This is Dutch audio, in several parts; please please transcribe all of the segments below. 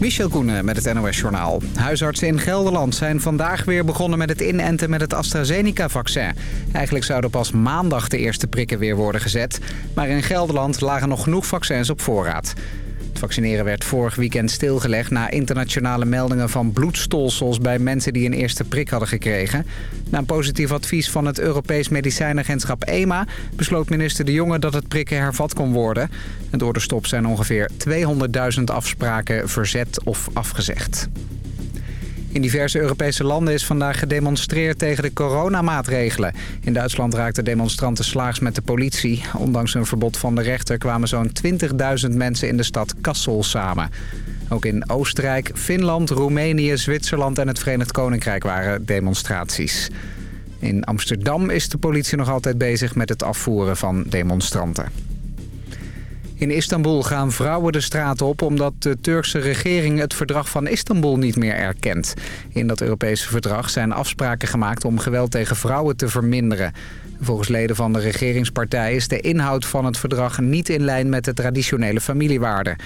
Michel Koenen met het NOS-journaal. Huisartsen in Gelderland zijn vandaag weer begonnen met het inenten met het AstraZeneca-vaccin. Eigenlijk zouden pas maandag de eerste prikken weer worden gezet. Maar in Gelderland lagen nog genoeg vaccins op voorraad. Het vaccineren werd vorig weekend stilgelegd na internationale meldingen van bloedstolsels bij mensen die een eerste prik hadden gekregen. Na een positief advies van het Europees Medicijnagentschap EMA besloot minister De Jonge dat het prikken hervat kon worden. En door de stop zijn ongeveer 200.000 afspraken verzet of afgezegd. In diverse Europese landen is vandaag gedemonstreerd tegen de coronamaatregelen. In Duitsland raakten demonstranten slaags met de politie. Ondanks een verbod van de rechter kwamen zo'n 20.000 mensen in de stad Kassel samen. Ook in Oostenrijk, Finland, Roemenië, Zwitserland en het Verenigd Koninkrijk waren demonstraties. In Amsterdam is de politie nog altijd bezig met het afvoeren van demonstranten. In Istanbul gaan vrouwen de straat op omdat de Turkse regering het verdrag van Istanbul niet meer erkent. In dat Europese verdrag zijn afspraken gemaakt om geweld tegen vrouwen te verminderen. Volgens leden van de regeringspartij is de inhoud van het verdrag niet in lijn met de traditionele familiewaarden.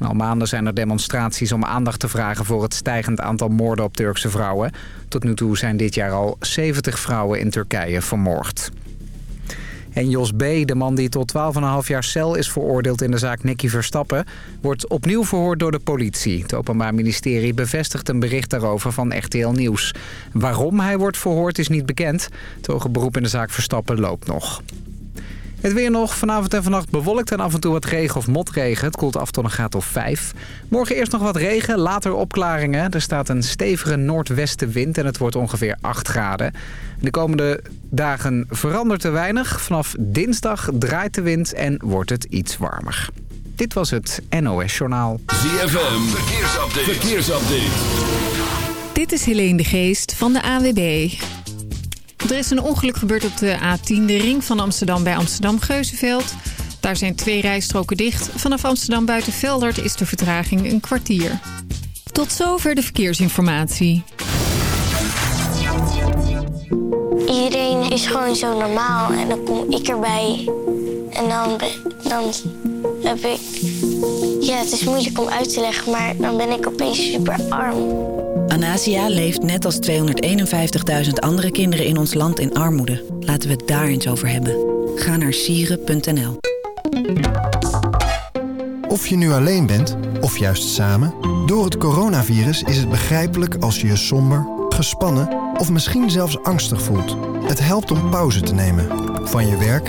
al maanden zijn er demonstraties om aandacht te vragen voor het stijgend aantal moorden op Turkse vrouwen. Tot nu toe zijn dit jaar al 70 vrouwen in Turkije vermoord. En Jos B., de man die tot 12,5 jaar cel is veroordeeld in de zaak Nicky Verstappen... wordt opnieuw verhoord door de politie. Het Openbaar Ministerie bevestigt een bericht daarover van RTL Nieuws. Waarom hij wordt verhoord is niet bekend. Het hoge beroep in de zaak Verstappen loopt nog. Het weer nog. Vanavond en vannacht bewolkt en af en toe wat regen of motregen. Het koelt af tot een graad of 5. Morgen eerst nog wat regen, later opklaringen. Er staat een stevige noordwestenwind en het wordt ongeveer 8 graden. De komende dagen verandert er weinig. Vanaf dinsdag draait de wind en wordt het iets warmer. Dit was het NOS Journaal. ZFM, verkeersupdate. verkeersupdate. Dit is Helene de Geest van de AWB. Er is een ongeluk gebeurd op de A10, de ring van Amsterdam bij Amsterdam-Geuzenveld. Daar zijn twee rijstroken dicht. Vanaf Amsterdam buiten Veldert is de vertraging een kwartier. Tot zover de verkeersinformatie. Iedereen is gewoon zo normaal en dan kom ik erbij. En dan, dan heb ik... Ja, het is moeilijk om uit te leggen, maar dan ben ik opeens super arm. Anasia leeft net als 251.000 andere kinderen in ons land in armoede. Laten we het daar eens over hebben. Ga naar sieren.nl. Of je nu alleen bent, of juist samen... door het coronavirus is het begrijpelijk als je je somber, gespannen... of misschien zelfs angstig voelt. Het helpt om pauze te nemen. Van je werk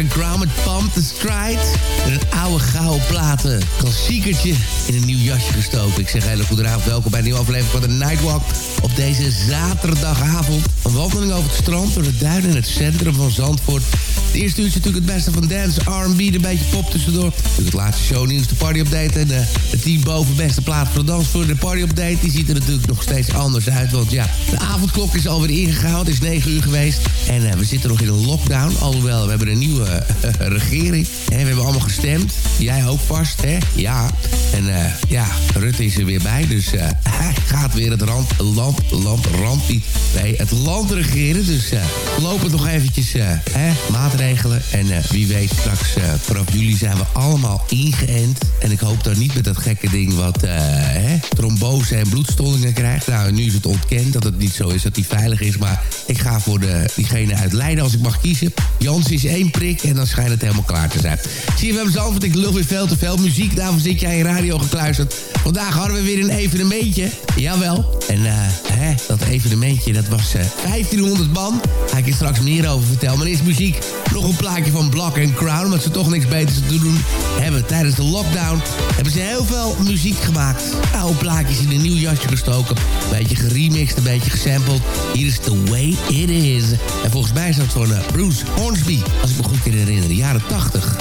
And Crown met Pump the Stride. En een oude gouden platen klassiekertje in een nieuw jasje gestoken. Ik zeg hele goede avond, welkom bij een nieuwe aflevering van de Nightwalk. Op deze zaterdagavond. Een wandeling over het strand door de duinen in het centrum van Zandvoort. Het eerste uurtje natuurlijk het beste van dance, R&B, een beetje pop tussendoor. Natuurlijk het laatste shownieuws, de party update en de, eh, het team boven beste plaat voor de dansvloer. De party update die ziet er natuurlijk nog steeds anders uit. Want ja, de avondklok is alweer ingegaan. Het is 9 uur geweest. En uh, we zitten nog in een lockdown. Alhoewel, we hebben een nieuwe uh, regering. En we hebben allemaal gestemd. Jij ook vast, hè? Ja. En ja, Rutte is er weer bij. Dus hij gaat weer het rand, land, land, rand niet. Nee, het land regeren. Dus lopen nog eventjes hè, En wie weet, straks vanaf juli zijn we allemaal ingeënt. En ik hoop dan niet met dat gekke ding wat hè, trombose en bloedstollingen krijgt. Nou, nu is het ontkend dat het niet zo is, dat die veilig is. Maar ik ga voor de, diegene uit Leiden als ik mag kiezen. Jans is één prik en dan schijnt het helemaal klaar te zijn. Zie je, we hebben zelf, want ik lul weer veel te veel muziek. Daarvoor zit jij in radio gekluisterd. Vandaag hadden we weer een evenementje. Jawel. En uh, hè, dat evenementje, dat was uh, 1500 man. Ga ik je straks meer over vertellen. Maar eerst muziek. Nog een plaatje van Block and Crown. Omdat ze toch niks beters te doen hebben. Tijdens de lockdown hebben ze heel veel muziek gemaakt. Oude plaatjes in een nieuw jasje gestoken. Een beetje geremixed, een beetje gesampled. Hier is The Way It Is. En volgens mij is dat van uh, Bruce Hornsby. Als ik me goed kan herinneren, de jaren 80.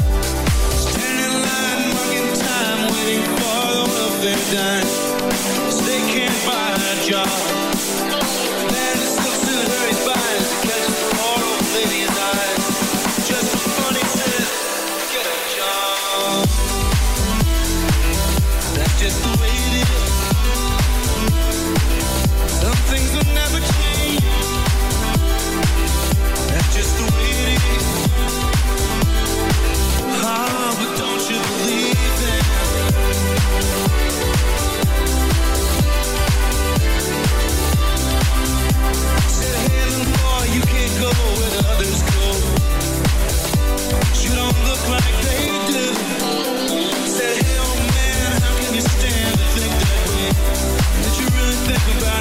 They can't find a job.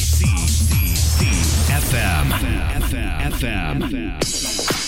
C C C C FM. FM. FM.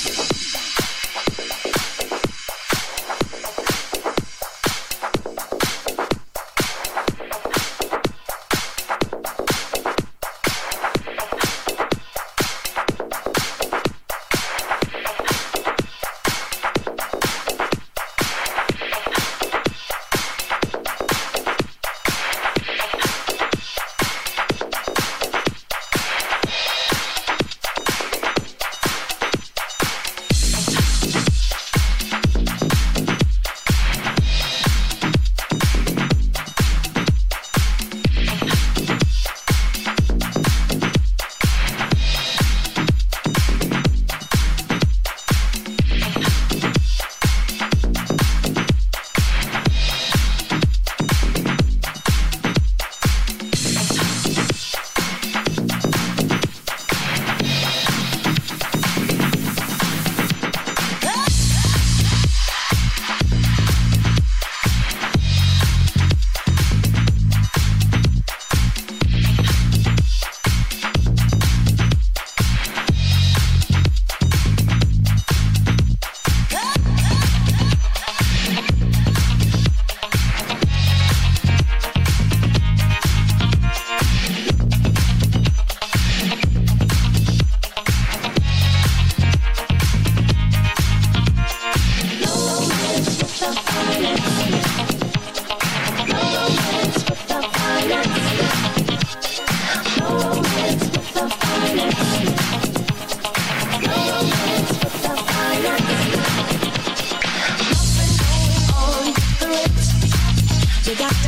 you got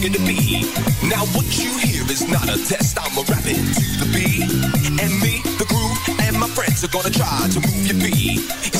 sugar to be. Now what you hear is not a test, I'm a rapping to the beat. And me, the groove, and my friends are gonna try to move your feet.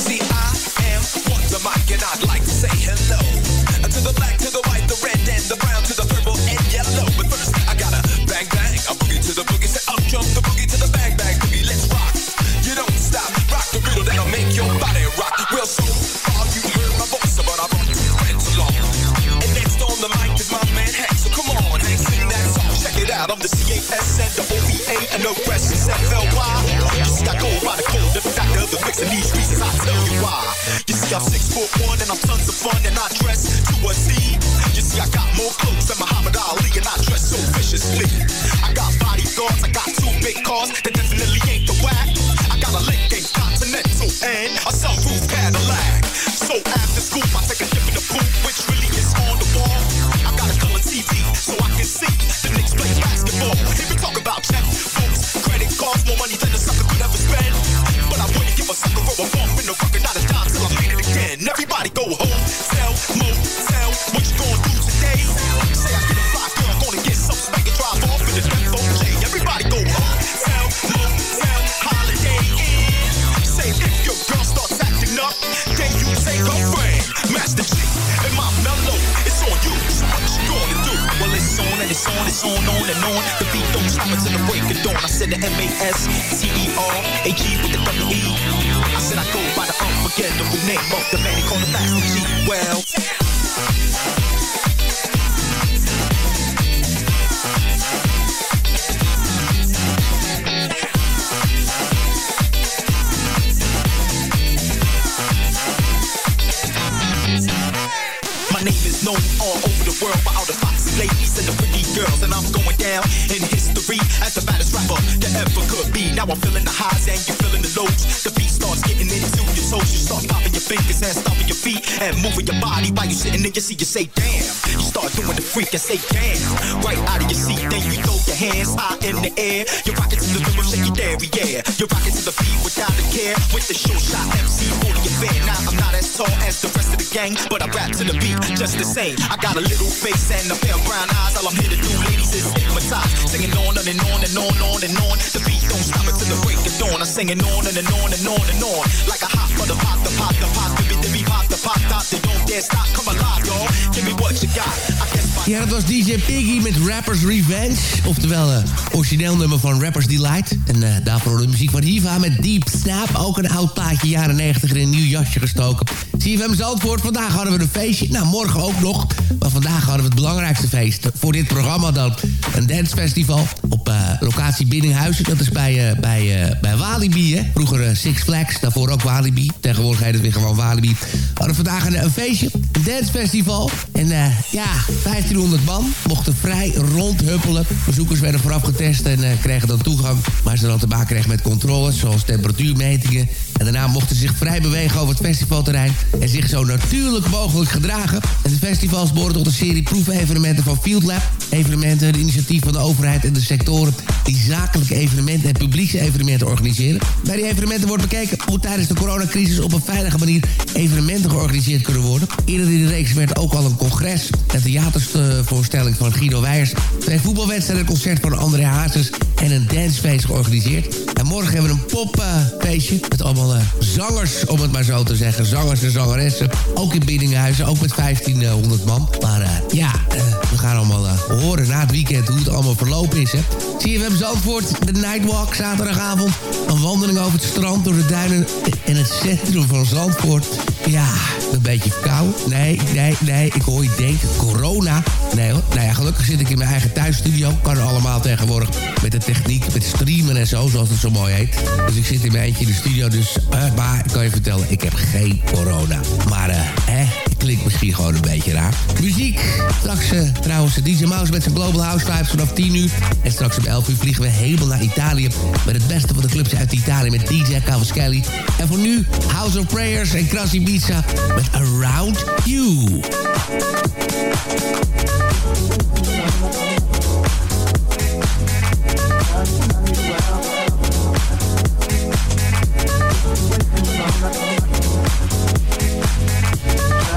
On and it's on, it's on, on and on. The beat don't stop until the break of dawn. I said the M-A-S-T-E-R-A-G with the double E. I said I go by the unforgettable name of the man they call the Master G. Well. My name is known all world by all the foxy ladies and the pretty girls, and I'm going down in history as the baddest rapper that ever could be. Now I'm feeling the highs and you're feeling the lows. The beat starts getting into your toes. You start popping your fingers and stomping your feet and moving your body while you sitting in your seat. You say damn. You start doing the freak and say damn. Right out of your seat, then you throw your hands high in the air. You're rocking to the rhythm, shake your dairy, yeah. You're rocking to the beat without a care. With the show shot MC for the affair. Now I'm not as tall as the rest of the gang, but I rap to the beat just the same. I got a little face and a pair of brown eyes. All I'm here to do, ladies, is hypnotize. Singing on and on and on, on and on. The beat don't stop until the break of dawn. I'm singing on and, and on and on and on. Like a hot butter pop, the pop, the pop, the beat, the beat, pop, the pop, come alive, y'all. Give Ja, dat was DJ Piggy met Rappers Revenge. Oftewel, eh origineel nummer van Rappers Delight. En eh, daarvoor de muziek van Hiva met Deep Snap. Ook een oud plaatje, jaren 90 in een nieuw jasje gestoken. CFM Zandvoort, vandaag hadden we een feestje. Nou, morgen ook nog. Maar vandaag hadden we het belangrijkste feest voor dit programma dan. Een dancefestival op eh, locatie Binnenhuizen. Dat is bij, bij, bij Walibi, hè. Vroeger Six Flags, daarvoor ook Walibi. Tegenwoordig heet het weer gewoon Walibi. We hadden vandaag een feestje, Friendship dancefestival. En eh, ja, 1500 man mochten vrij rondhuppelen. Bezoekers werden vooraf getest en eh, kregen dan toegang. Maar ze dan te maken kregen met controles, zoals temperatuurmetingen. En daarna mochten ze zich vrij bewegen over het festivalterrein... en zich zo natuurlijk mogelijk gedragen. En de festivals behoren tot een serie proefevenementen van Field Lab. Evenementen, een initiatief van de overheid en de sectoren... die zakelijke evenementen en publieke evenementen organiseren. Bij die evenementen wordt bekeken hoe tijdens de coronacrisis... op een veilige manier evenementen georganiseerd kunnen worden. In de reeks werd ook al een congres... een theatervoorstelling van Guido Weijers... twee voetbalwedstrijden, een concert van André Hazes... en een dancefeest georganiseerd. En morgen hebben we een popfeestje met allemaal eh, zangers, om het maar zo te zeggen. Zangers en zangeressen. Ook in Biddinghuizen, ook met 1500 man. Maar eh, ja, eh, we gaan allemaal horen na het weekend hoe het allemaal verlopen is. Hè. CFM Zandvoort, de Nightwalk, zaterdagavond. Een wandeling over het strand, door de duinen en het centrum van Zandvoort. Ja, een beetje kou. Nee, nee, nee, ik hoor je denken, corona. Nee hoor, nou ja, gelukkig zit ik in mijn eigen thuisstudio. Kan allemaal tegenwoordig met de techniek, met streamen en zo, zoals het zo mooi heet. Dus ik zit in mijn eentje in de studio, dus... eh, maar ik kan je vertellen, ik heb geen corona. Maar eh, klinkt misschien gewoon een beetje raar. Muziek. Straks uh, trouwens DJ Mouse met zijn Global House Vibes vanaf 10 uur. En straks om 11 uur vliegen we helemaal naar Italië. Met het beste van de clubs uit Italië met DJ Cavaschelli. En voor nu House of Prayers en Krasi Pizza met Around You.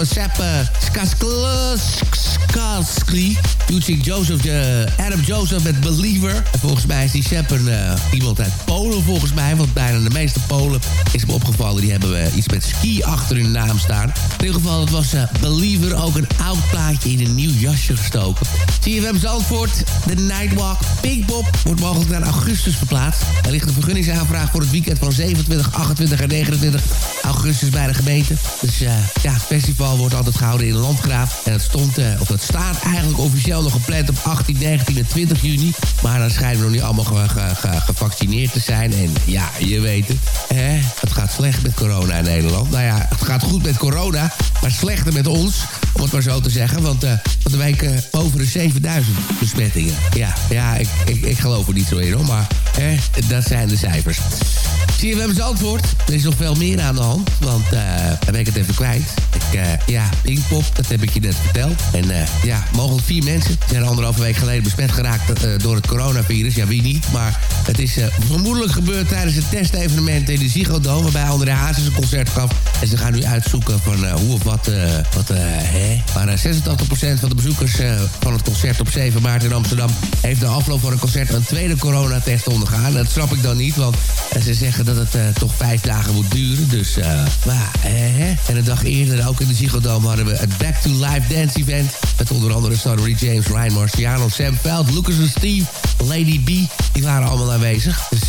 We Sepp Skaskli. Featuring Joseph, uh, Adam Joseph met Believer. En volgens mij is die Sepp een, uh, iemand uit Polen volgens mij. Want bijna de meeste Polen is me opgevallen. Die hebben iets met ski achter hun naam staan. In ieder geval, het was Believer. Ook een oud plaatje in een nieuw jasje gestoken. CFM Zandvoort, de Nightwalk. Pinkpop wordt mogelijk naar augustus verplaatst. Er ligt een vergunningsaanvraag voor het weekend van 27, 28 en 29 augustus bij de gemeente. Dus uh, ja, het festival wordt altijd gehouden in Landgraaf. En het stond, uh, of het staat eigenlijk officieel nog gepland op 18, 19 en 20 juni. Maar dan schijnen we nog niet allemaal ge ge ge gevaccineerd te zijn. En ja, je weet het. Hè? Het gaat slecht met corona in Nederland. Nou ja, het gaat goed met corona, maar slechter met ons. Om het maar zo te zeggen. Want uh, de week over de 7000 besmettingen. Ja, ja ik, ik, ik geloof er niet zo in hoor. Maar hè, dat zijn de cijfers. CFM Zandvoort. Er is nog veel meer aan de hand. Want uh, dan ben ik het even kwijt. Ik, uh, ja, Pinkpop, dat heb ik je net verteld. En uh, ja, mogelijk vier mensen zijn anderhalve week geleden besmet geraakt door het coronavirus. Ja, wie niet. Maar het is vermoedelijk gebeurd tijdens het testevenement in de Ziggo waarbij André Hazes een concert gaf. En ze gaan nu uitzoeken van hoe of wat... wat hè? Maar 86% van de bezoekers van het concert op 7 maart in Amsterdam... heeft de afloop van een concert een tweede coronatest ondergaan. Dat snap ik dan niet, want ze zeggen dat het uh, toch vijf dagen moet duren. Dus, uh, maar, eh, En een dag eerder, ook in de Ziggo hadden we het Back to Life Dance Event. Met onder andere Sonny James, Ryan Marciano, Sam Veld, Lucas en Steve, Lady B. Die waren allemaal aanwezig. Dus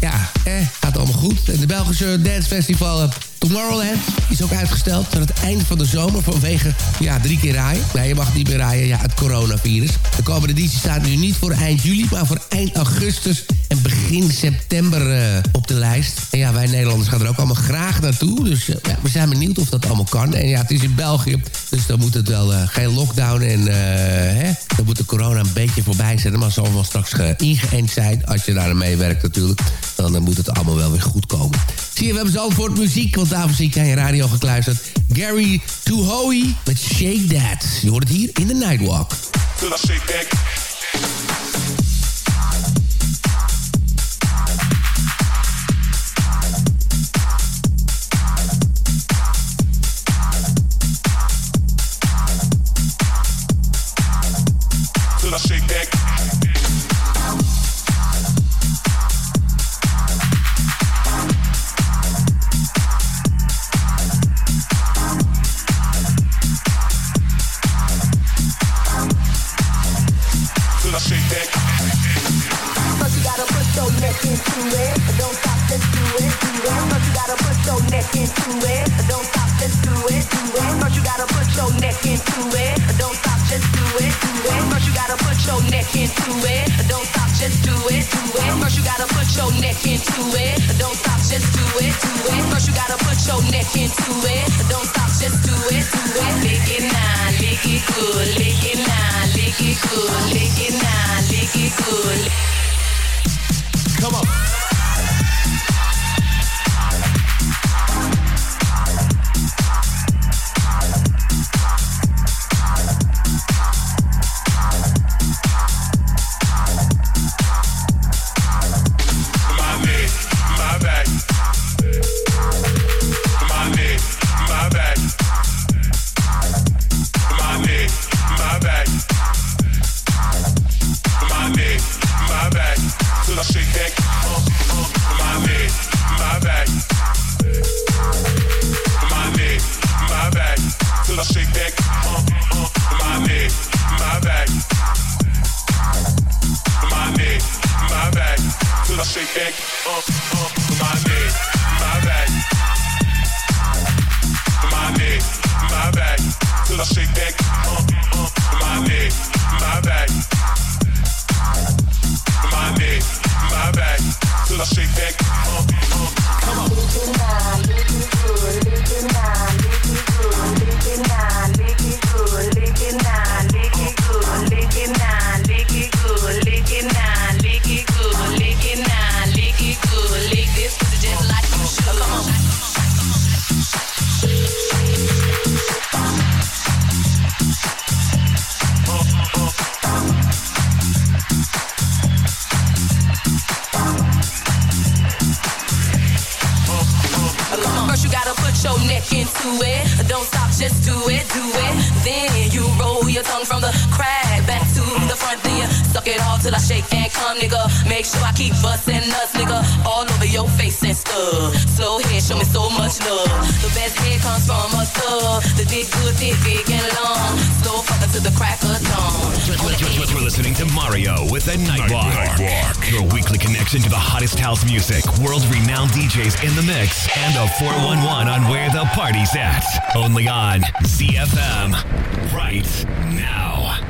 ja, eh, gaat allemaal goed. En de Belgische Dance Festival Tomorrowland is ook uitgesteld tot het eind van de zomer vanwege ja, drie keer rijden. Nee, je mag niet meer rijden, ja, het coronavirus. De komende editie staat nu niet voor eind juli, maar voor eind augustus en begin september uh, op de lijst. En ja, wij Nederlanders gaan er ook allemaal graag naartoe. Dus uh, ja, we zijn benieuwd of dat allemaal kan. En ja, het is in België, dus dan moet het wel uh, geen lockdown. En hè, dan moet de corona een beetje voorbij zijn. Maar zal wel straks ingeënt zijn, als je daar aan meewerkt natuurlijk. Dan, moet het allemaal wel weer goed komen. Zie je, we hebben Zandvoort muziek, ik aan je radio gekluisterd. Gary Tuhoi met Shake That. Je hoort het hier in de Nightwalk. Shake. shake back up, up my neck, my back. My neck, my back. Till I shake back up, up my neck, my back. My neck, my back. Shake back. Just do it, do it. Then you roll your tongue from the crack back to the front. Then you suck it all till I shake and come, nigga. Make sure I keep busting nuts, nigga. All over your face and stuff. Slow head, show me so much love. The best head comes from a thug. The dick good, thick, big and long. Slow fucker to the crack of dawn. You're listening to Mario with the Nightwalk. Your weekly connection to the hottest house music, world-renowned DJs in the mix, and a 411 on where the party's at. Only on ZFM. Right now.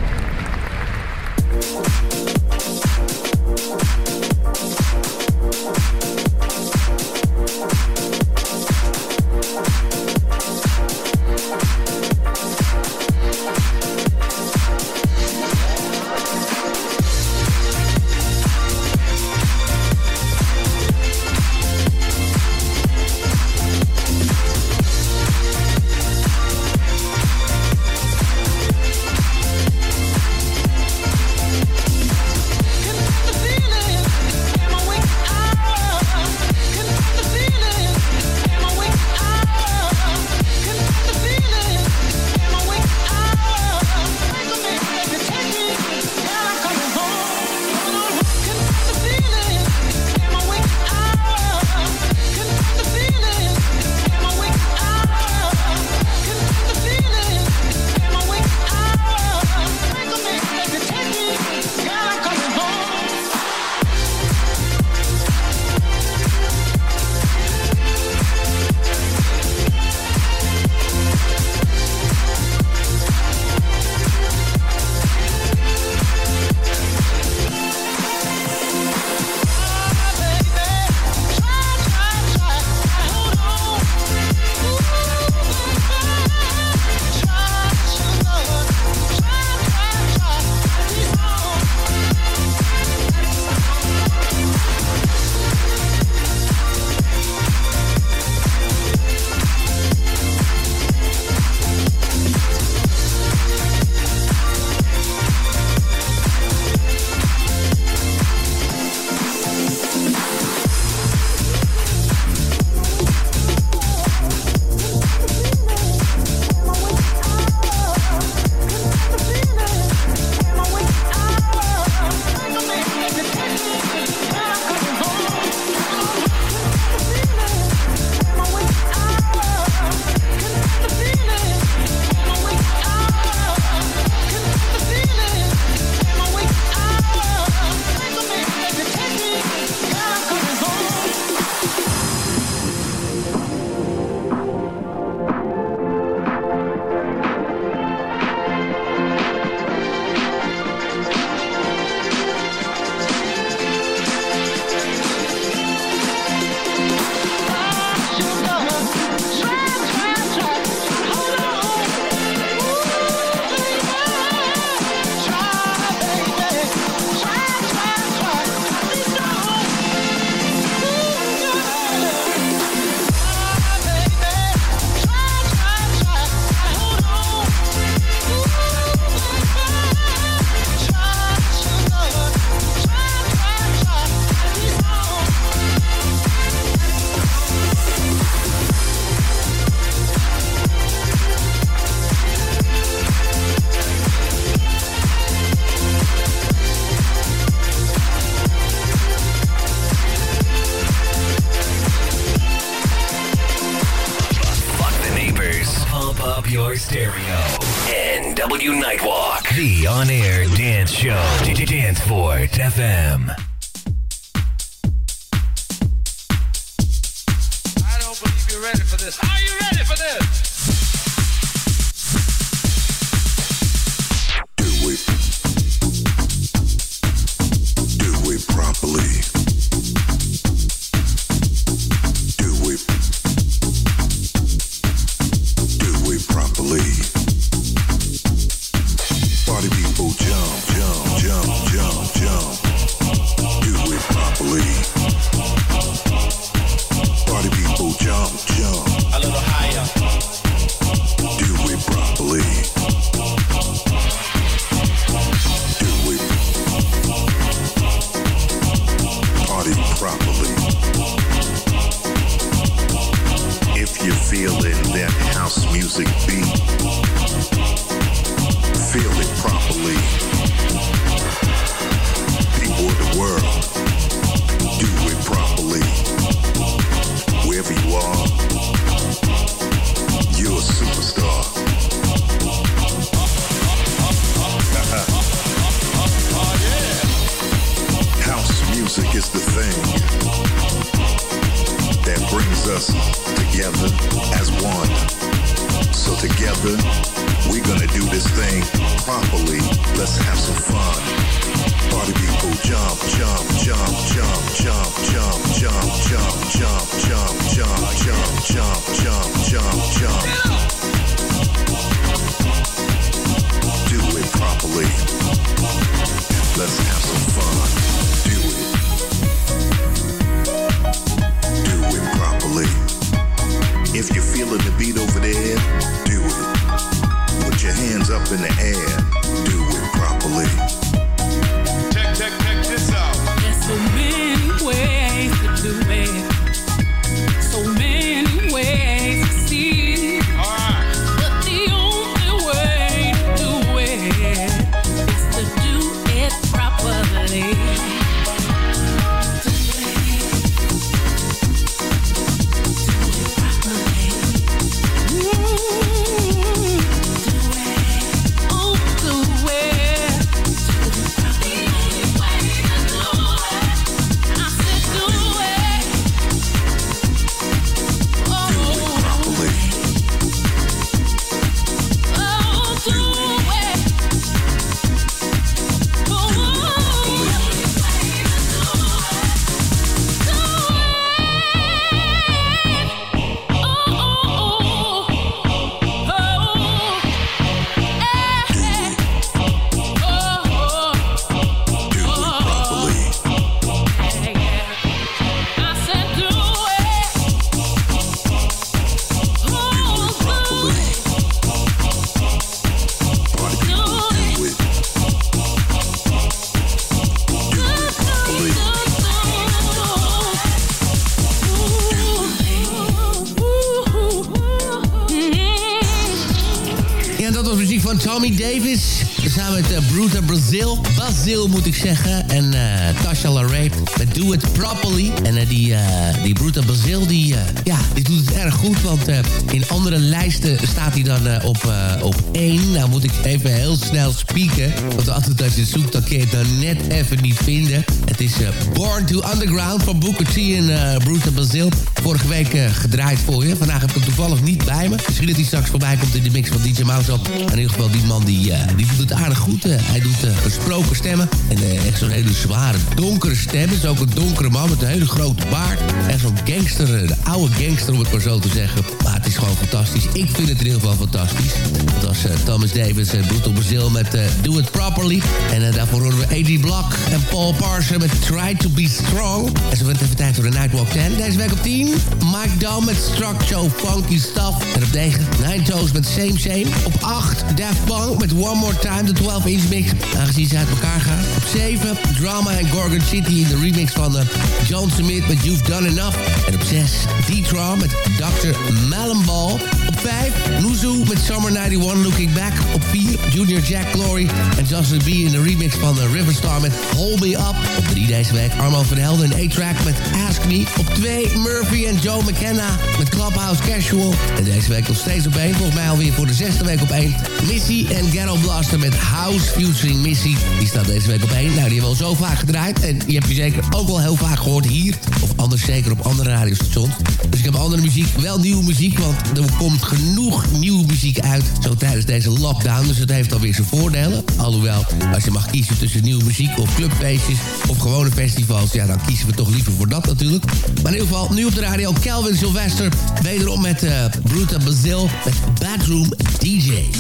Ik zeggen. En eh Tasha LaRae met Do It Properly. En eh, die, eh, die Bruta Brazil, die, ja, die doet het erg goed. Want in andere lijsten staat hij dan op, op één. Nou moet ik even heel snel spieken. Want altijd als je zoekt, dan kun je het dan net even niet vinden. Het is eh, Born to Underground van Booker T en eh Bruta Brazil. Vorige week eh, gedraaid voor je. Vandaag heb ik hem toevallig niet bij me. Misschien dat hij straks voorbij komt in de mix van DJ Mouse op. In ieder geval, die man die, die doet het aardig goed. hij doet gesproken stemmen. En echt zo'n hele zware, donkere stem. Is ook een donkere man met een hele grote baard. Echt zo'n gangster, de oude gangster om het maar zo te zeggen. Maar het is gewoon fantastisch. Ik vind het in ieder geval fantastisch. Dat was Thomas Davis en Brutal Brazil met eh, Do It Properly. En eh, daarvoor horen we A.D. Block en Paul Parson met Try to Be Strong. En zo het even tijd voor de Nightwalk 10. Deze week op 10. Mike Down met Struck Show Funky Stuff. Op 9. Nine Toes met Same Same. Op 8. Daft Punk met One More Time, de 12 inch mix. Aangezien ze uit elkaar gaan. Op 7. Drama en Gorgon City in de remix van uh, John Smith met You've Done Enough. En op 6. D-Tron met Dr. Melonball. Op 5. Nuzu met Summer 91 Looking Back. Op 4. Junior Jack Glory en Justin B in de remix van uh, Riverstar met Hold Me Up. Op 3 deze week Armand van Helden en A-Track met Ask Me. Op 2 Murphy en Joe McKenna met Clubhouse Casual. En deze week nog steeds op 1. Volgens mij alweer voor de zesde week op 1. Missy en Ghetto Blaster met House featuring Missy. Die staat deze week op 1. Nou, die hebben we al zo vaak gedraaid. En die heb je zeker ook wel heel vaak gehoord hier. Of anders zeker op andere radiostations. Dus ik heb andere muziek, wel nieuwe muziek. Want er komt genoeg nieuwe muziek uit. Zo tijdens deze lockdown. Dus het heeft alweer zijn voordelen. Alhoewel, als je mag kiezen tussen nieuwe muziek of clubfeestjes of gewone festivals. Ja, dan kiezen we toch liever voor dat natuurlijk. Maar in ieder geval, nu op de radio Calvin Sylvester. Wederom met uh, Bruta Bazil met Bedroom DJ.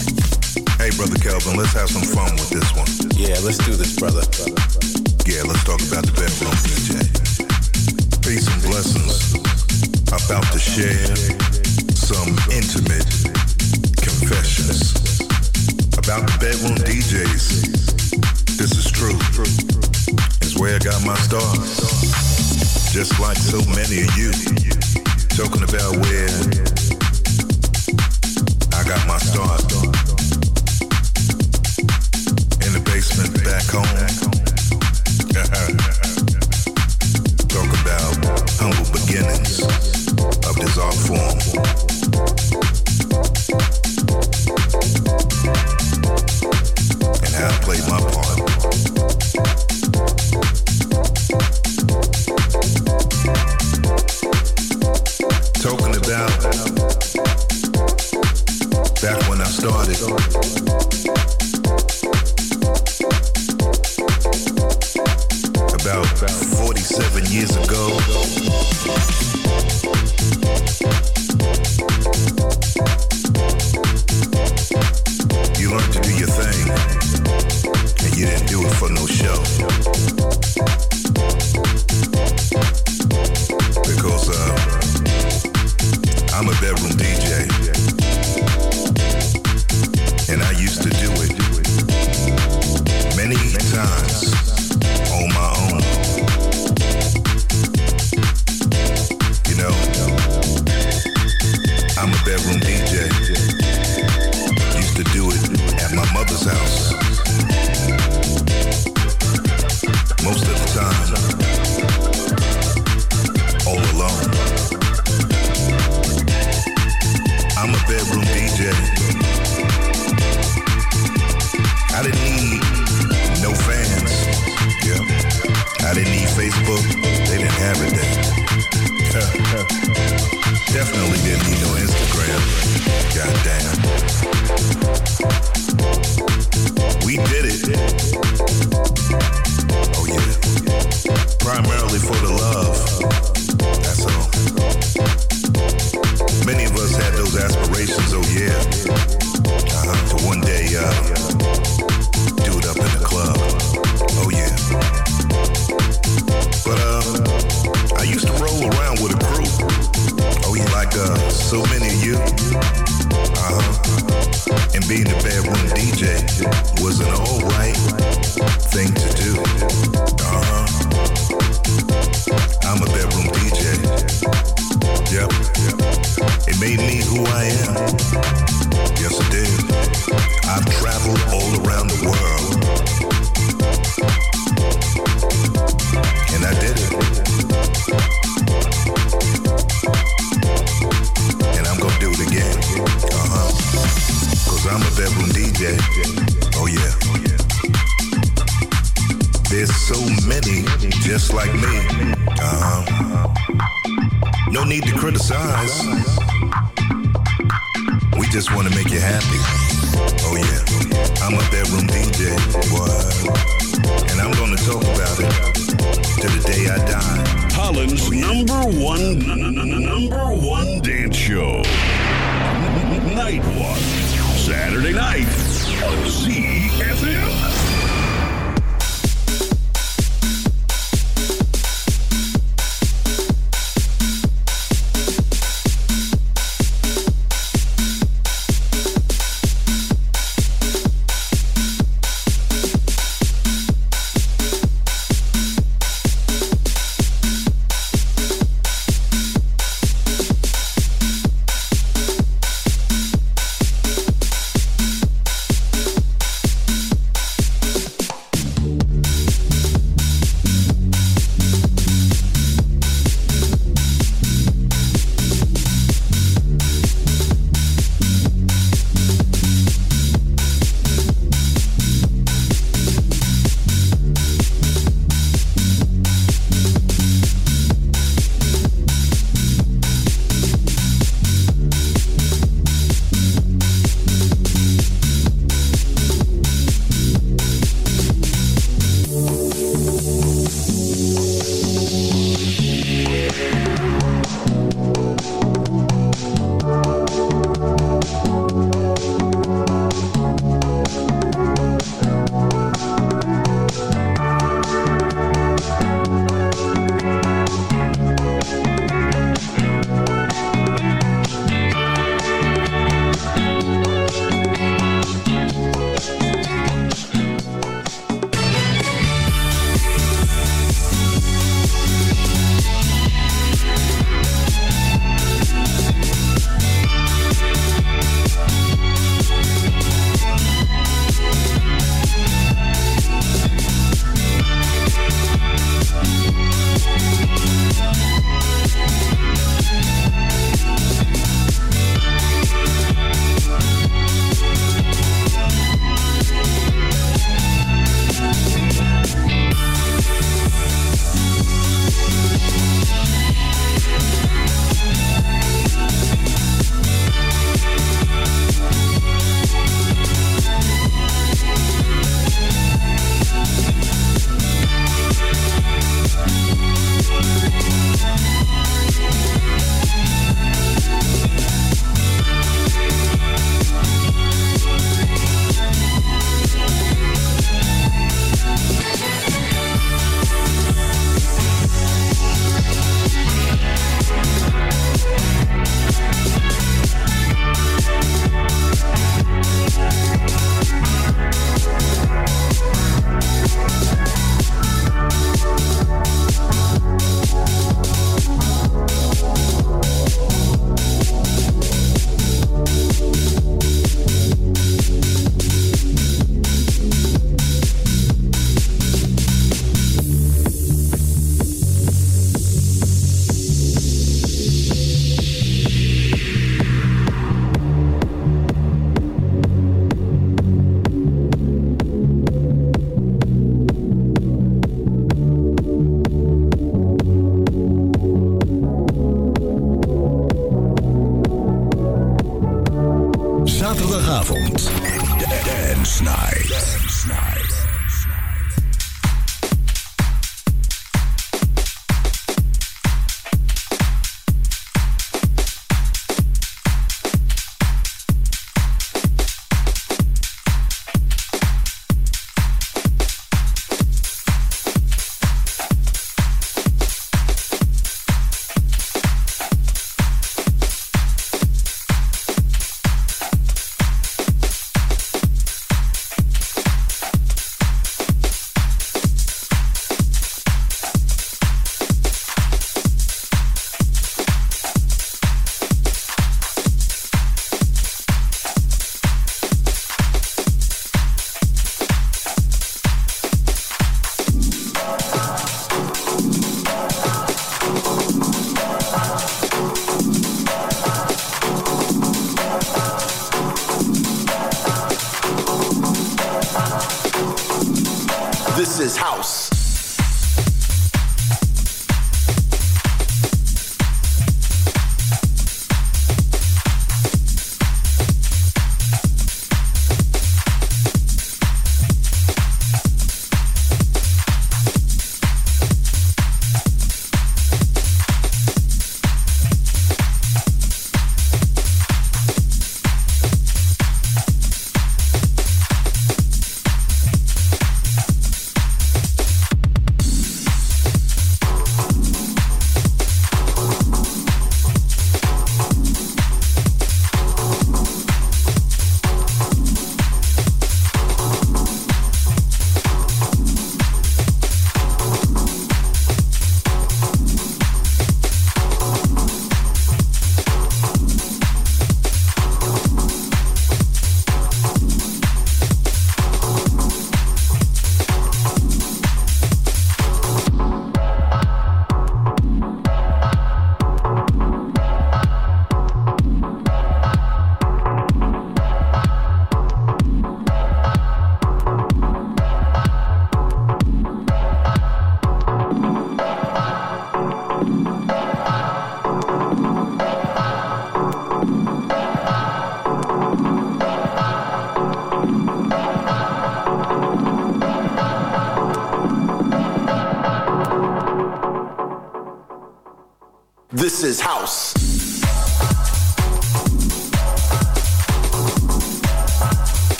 Hey, brother Calvin, let's have some fun with this one. Yeah, let's do this, brother. Yeah, let's talk about the bedroom DJ. Peace and blessings. About to share some intimate confessions about the bedroom DJs. This is true. It's where I got my start. Just like so many of you. Talking about where got my start in the basement back home. DJ was an alright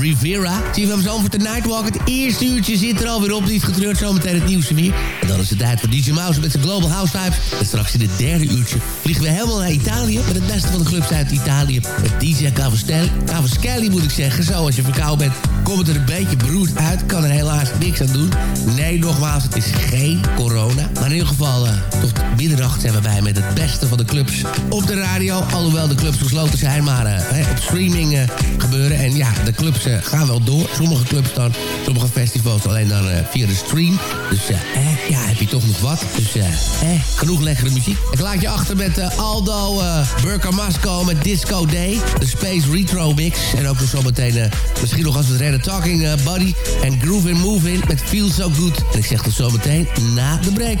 Rivera. Van voor de Nightwalk. Het eerste uurtje zit er alweer op. Niet getreurd, zometeen het nieuws weer. En dan is het tijd voor DJ Mouse met zijn Global House Vibes. En straks in het derde uurtje vliegen we helemaal naar Italië. Met het beste van de clubs uit Italië. Met DJ Cavastelli. Cavaschelli moet ik zeggen. Zo, als je verkouden bent, komt het er een beetje beroerd uit. Kan er helaas niks aan doen. Nee, nogmaals, het is geen corona. Maar in ieder geval, tot middernacht zijn we bij met het beste van de clubs op de radio. Alhoewel de clubs gesloten zijn, maar eh, op streaming eh, gebeuren. En ja, de clubs eh, gaan wel door. Sommige clubs dan, sommige festivals alleen dan via de stream. Dus ja, heb je toch nog wat. Dus eh, genoeg lekkere muziek. Ik laat je achter met Aldo Burkamasco met Disco Day. De Space Retro Mix. En ook nog zometeen misschien nog als we het redden Talking Buddy en Groove In met Feel So Good. En ik zeg tot zometeen na de break.